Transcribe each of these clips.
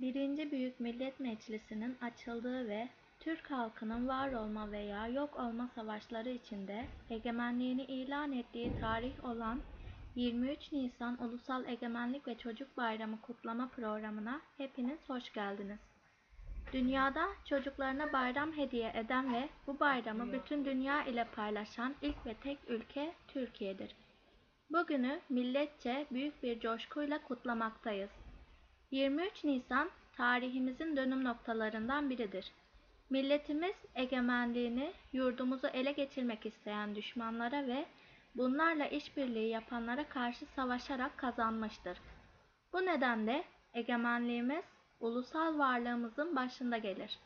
1. Büyük Millet Meclisi'nin açıldığı ve Türk halkının var olma veya yok olma savaşları içinde egemenliğini ilan ettiği tarih olan 23 Nisan Ulusal Egemenlik ve Çocuk Bayramı kutlama programına hepiniz hoş geldiniz. Dünyada çocuklarına bayram hediye eden ve bu bayramı bütün dünya ile paylaşan ilk ve tek ülke Türkiye'dir. Bugünü milletçe büyük bir coşkuyla kutlamaktayız. 23 Nisan tarihimizin dönüm noktalarından biridir. Milletimiz egemenliğini yurdumuzu ele geçirmek isteyen düşmanlara ve bunlarla işbirliği yapanlara karşı savaşarak kazanmıştır. Bu nedenle egemenliğimiz ulusal varlığımızın başında gelir.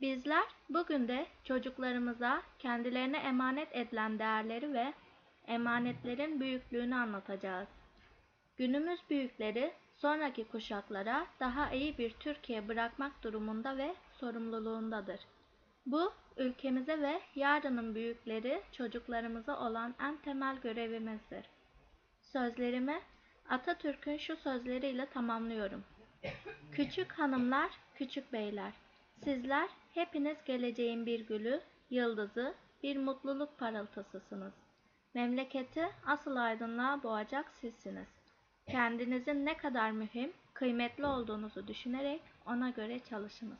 Bizler bugün de çocuklarımıza kendilerine emanet edilen değerleri ve emanetlerin büyüklüğünü anlatacağız. Günümüz büyükleri sonraki kuşaklara daha iyi bir Türkiye bırakmak durumunda ve sorumluluğundadır. Bu ülkemize ve yarının büyükleri çocuklarımıza olan en temel görevimizdir. Sözlerimi Atatürk'ün şu sözleriyle tamamlıyorum. Küçük hanımlar, küçük beyler, sizler hepiniz geleceğin bir gülü, yıldızı, bir mutluluk parıltısısınız. Memleketi asıl aydınlığa boğacak sizsiniz. Kendinizin ne kadar mühim, kıymetli olduğunuzu düşünerek ona göre çalışınız.